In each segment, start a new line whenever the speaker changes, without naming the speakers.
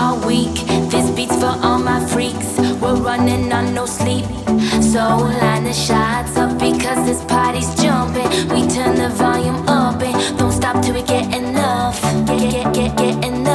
all week. This beat's for all my freaks. We're running on no sleep. So line the shots up because this party's jumping. We turn the volume up and don't stop till we get enough. Get, get, get, get enough.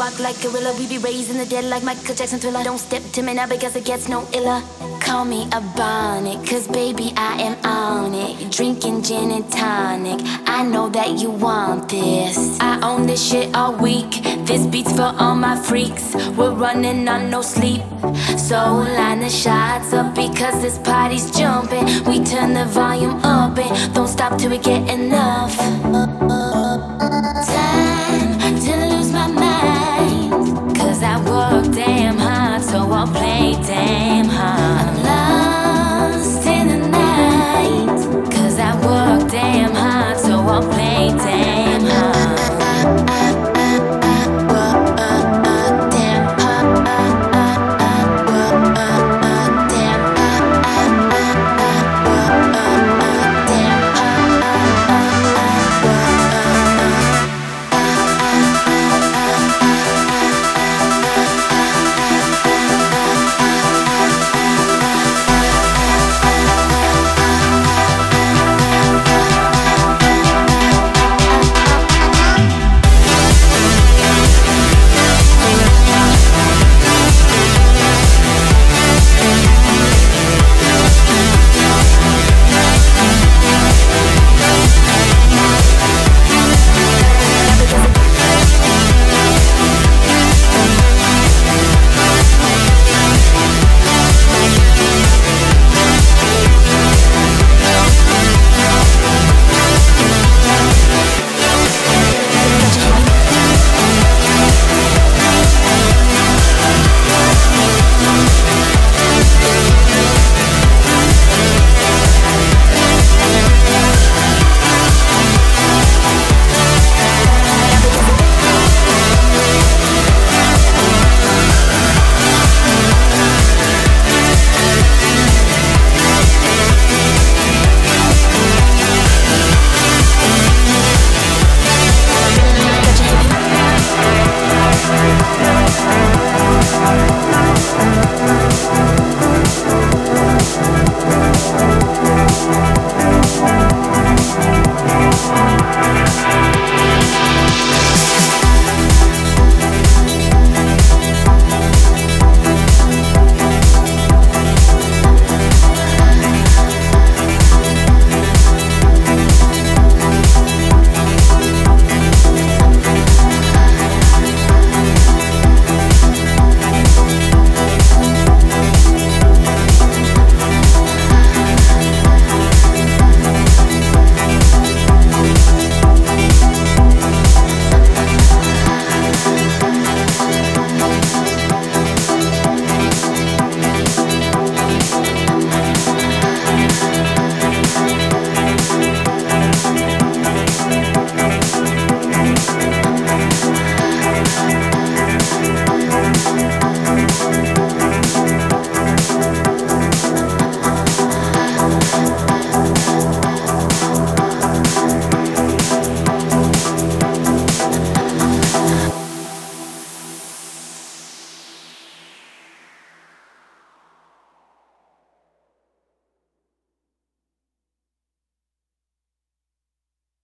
Walk like gorilla. We be raising the dead like Michael Jackson thriller. Don't step to me now because it gets no iller. Call me a bonnet, cause baby I am on it. Drinking gin and tonic. I know that you want this. I own this shit all week. This beat's for all my freaks. We're running on no sleep. So line the shots up because this party's jumping. We turn the volume up and don't stop till we get enough.